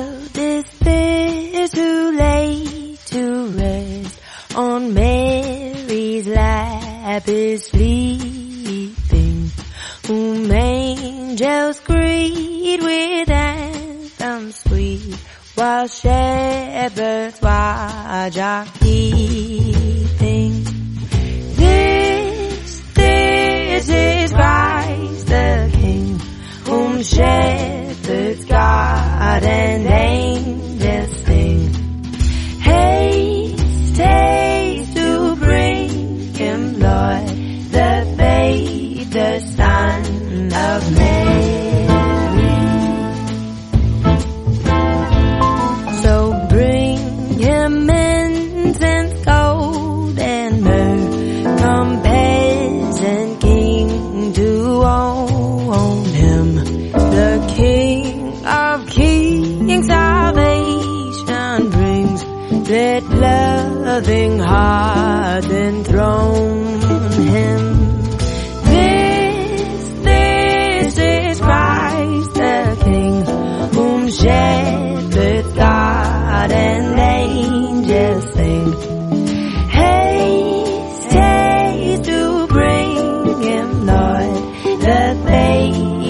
love is there too late to rest on Mary's lap is sleeping whom angels greet with anthems sweet while shepherds watch our feet. Own him, the King of kings, salvation brings. Let loving heart enthrone him. This, this is Christ the King, whom shepherds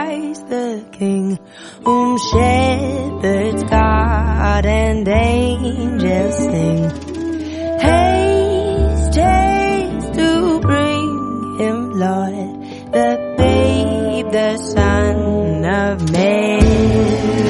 Christ the King, whom shepherds guard and angels sing. Haste, haste to bring him, Lord, the babe, the son of Mary.